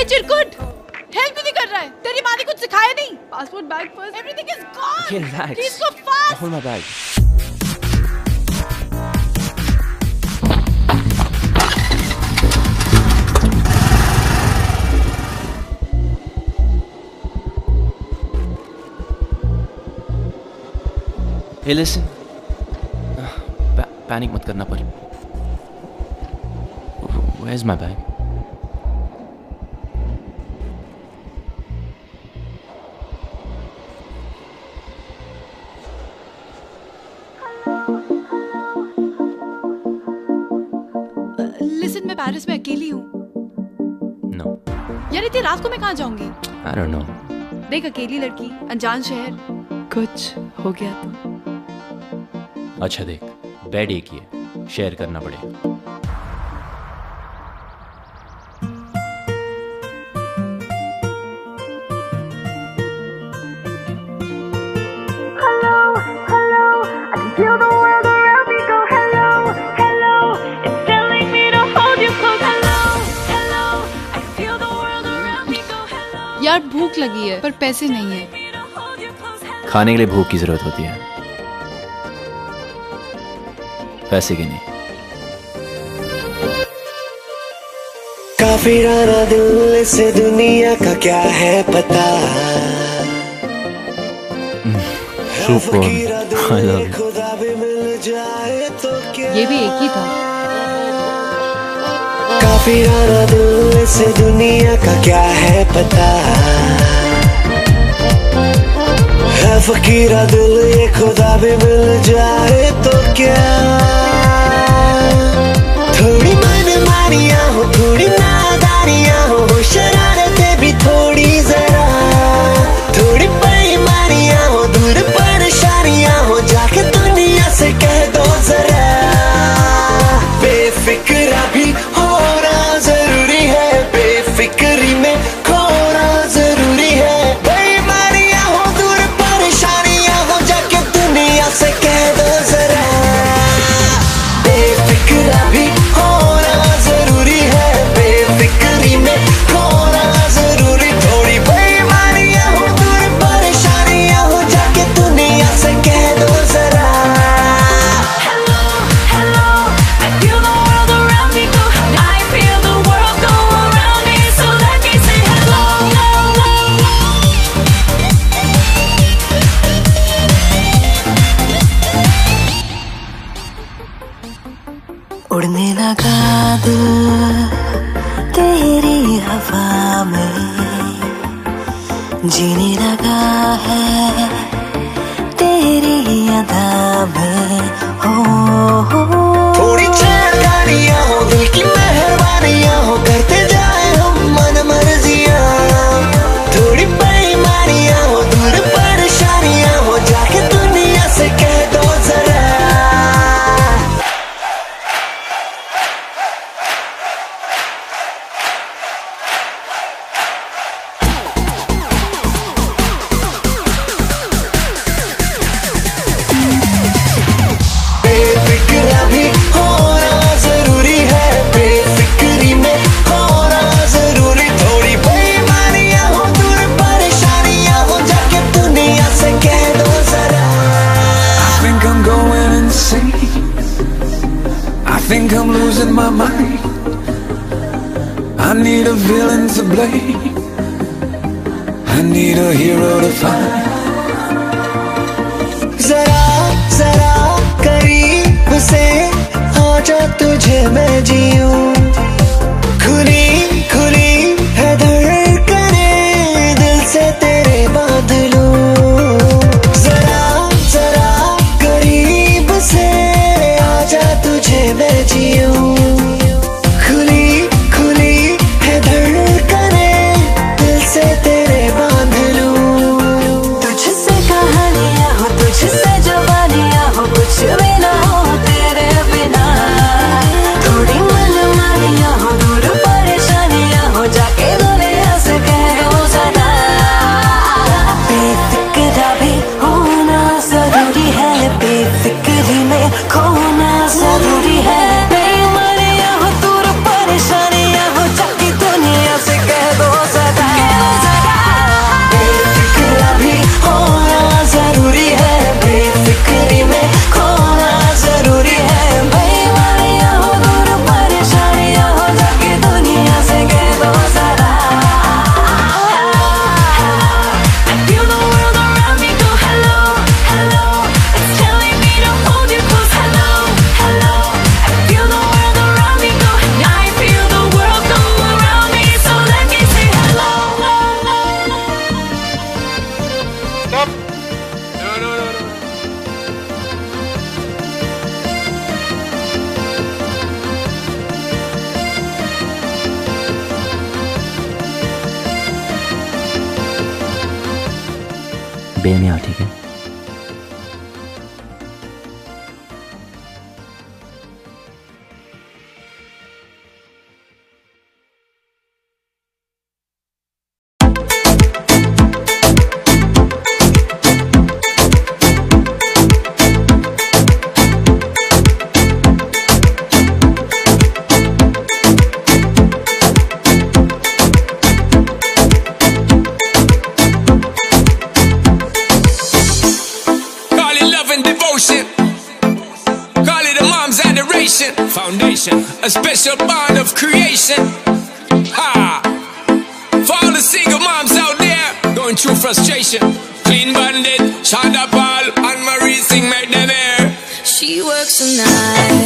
Help भी नहीं कर रहा है तेरी माँ ने कुछ सिखाया नहीं passport bag purse everything is gone relax. Please go fast Hold my bag. Hey, listen. Uh, pa- panic मत करना पर Where's my bag? लिसन मैं अकेली हूँ। No, यार इतनी रात को मैं कहाँ जाऊँगी. देख अकेली लड़की अनजान शहर। कुछ हो गया तो। अच्छा देख बेड एक ही है शेयर करना पड़ेगा। यार भूख लगी है पर पैसे नहीं है. खाने के लिए भूख की ज़रूरत होती है। पैसे की नहीं। काफ़ी राना दिल से दुनिया का क्या है पता? I खुदा भी मिल जाए तो क्या? ये भी एक ही था। काफ़ी राना दिल से दुनिया का क्या है पता? है फकीरा दिल, ये खुदा भी मिल जाए तो क्या? उड़ने लगा दिल तेरी हवा में। जीने लगा है तेरी think I'm losing my mind. I need a villain to blame. I need a hero to find. जरा जरा करीब से आजा तुझे मैं जीऊं बे में आओ ठीक है? A special bond of creation. Ha! For all the single moms out there going through frustration. Clean bandit, Shonda Paul, and Marie sing make them air. She works the night.